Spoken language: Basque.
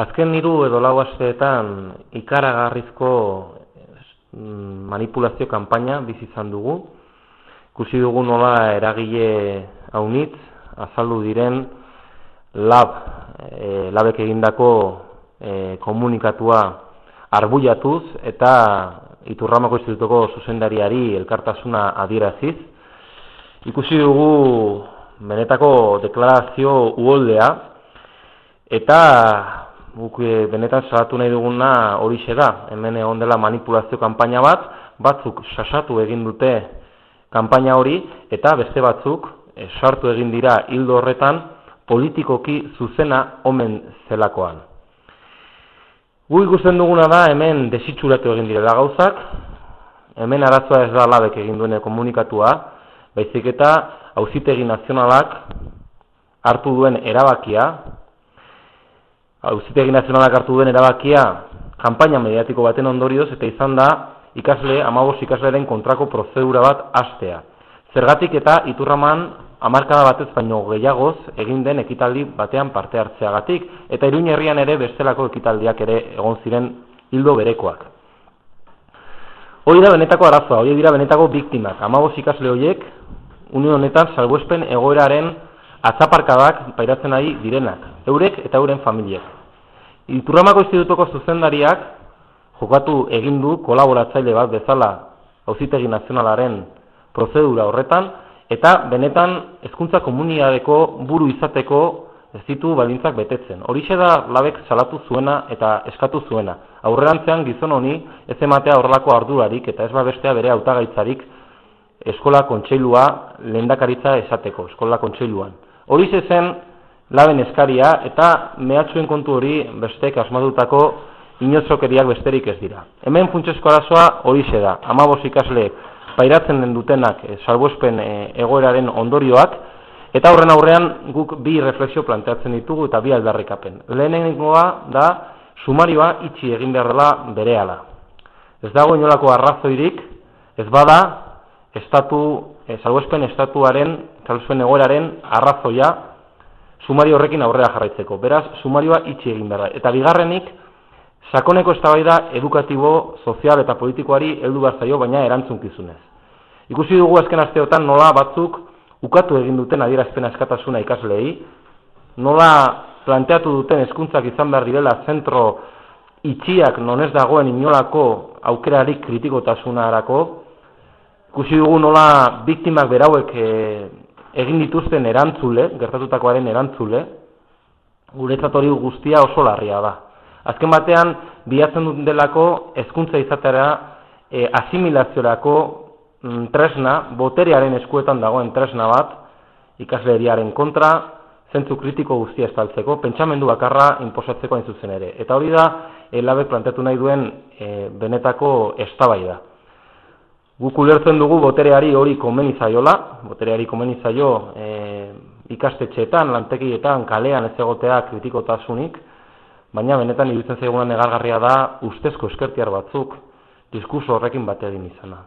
Azken hiru edo lau asteetan ikaragarrizko mm, manipulazio kanpaina bizi izan dugu. Ikusi dugu nola eragile haunitz azaldu diren lab, e, labek egindako e, komunikatua arbuiatuz eta iturramako institutuko zuzendariari elkartasuna adieraziz. Ikusi dugu benetako deklarazio uoldea eta guk eh, benetan salatu nahi duguna hori da, hemen egon dela manipulazio kanpaina bat, batzuk sasatu egin dute kanpaina hori, eta beste batzuk e, sartu egin dira hildo horretan politikoki zuzena omen zelakoan. Gu ikusten duguna da hemen desitxuratu egin direla gauzak, hemen arazoa ez da labek egin duene komunikatua, baizik eta hauzitegi nazionalak hartu duen erabakia, Auzitegi nazionalak hartu duen erabakia kanpaina mediatiko baten ondorioz eta izan da ikasle, amabos ikasleren kontrako prozedura bat astea. Zergatik eta iturraman amarkada batez baino gehiagoz egin den ekitaldi batean parte hartzeagatik eta iruin herrian ere bestelako ekitaldiak ere egon ziren hildo berekoak. Hori da benetako arazoa, hori dira benetako biktimak. Amabos ikasle horiek, unio honetan salbuespen egoeraren atzaparkadak pairatzen ari direnak, eurek eta euren familiek. Iturramako institutuko zuzendariak jokatu egin du kolaboratzaile bat bezala auzitegi nazionalaren prozedura horretan eta benetan hezkuntza komunitateko buru izateko ez ditu balintzak betetzen. Horixe da labek salatu zuena eta eskatu zuena. Aurrerantzean gizon honi ez ematea horrelako ardurarik eta ez bestea bere hautagaitzarik eskola kontseilua lehendakaritza esateko, eskola kontseiluan. Hori zen laben eskaria eta mehatxuen kontu hori bestek asmatutako inotzokeriak besterik ez dira. Hemen funtsesko arazoa hori da, amabos ikasleek pairatzen den dutenak e, salbuespen e, egoeraren ondorioak, eta horren aurrean guk bi refleksio planteatzen ditugu eta bi aldarrikapen. Lehenengoa da sumarioa itxi egin behar dela berehala. Ez dago inolako arrazoirik, ez bada, estatu, e, salbuespen estatuaren salzuen egoeraren arrazoia sumari horrekin aurrera jarraitzeko. Beraz, sumarioa itxi egin behar Eta bigarrenik, sakoneko eztabaida edukatibo, sozial eta politikoari heldu behar zaio, baina erantzunkizunez. Ikusi dugu azken asteotan nola batzuk ukatu egin duten adierazpen askatasuna ikaslei, nola planteatu duten hezkuntzak izan behar direla zentro itxiak non ez dagoen inolako aukerarik kritikotasunarako, ikusi dugu nola biktimak berauek e, egin dituzten erantzule, gertatutakoaren erantzule, guretzat hori guztia oso larria da. Azken batean, bihatzen dut delako, ezkuntza izatera, e, asimilaziorako mm, tresna, boterearen eskuetan dagoen tresna bat, ikasleriaren kontra, zentzu kritiko guztia estaltzeko, pentsamendu bakarra inposatzeko hain zuzen ere. Eta hori da, elabek planteatu nahi duen e, benetako estabaida. Guk ulertzen dugu botereari hori komeni zaiola, botereari komeni zaio e, ikastetxeetan, lantekietan, kalean ez egotea kritikotasunik, baina benetan iruditzen zaigunan negargarria da ustezko eskertiar batzuk diskurso horrekin bat egin izana.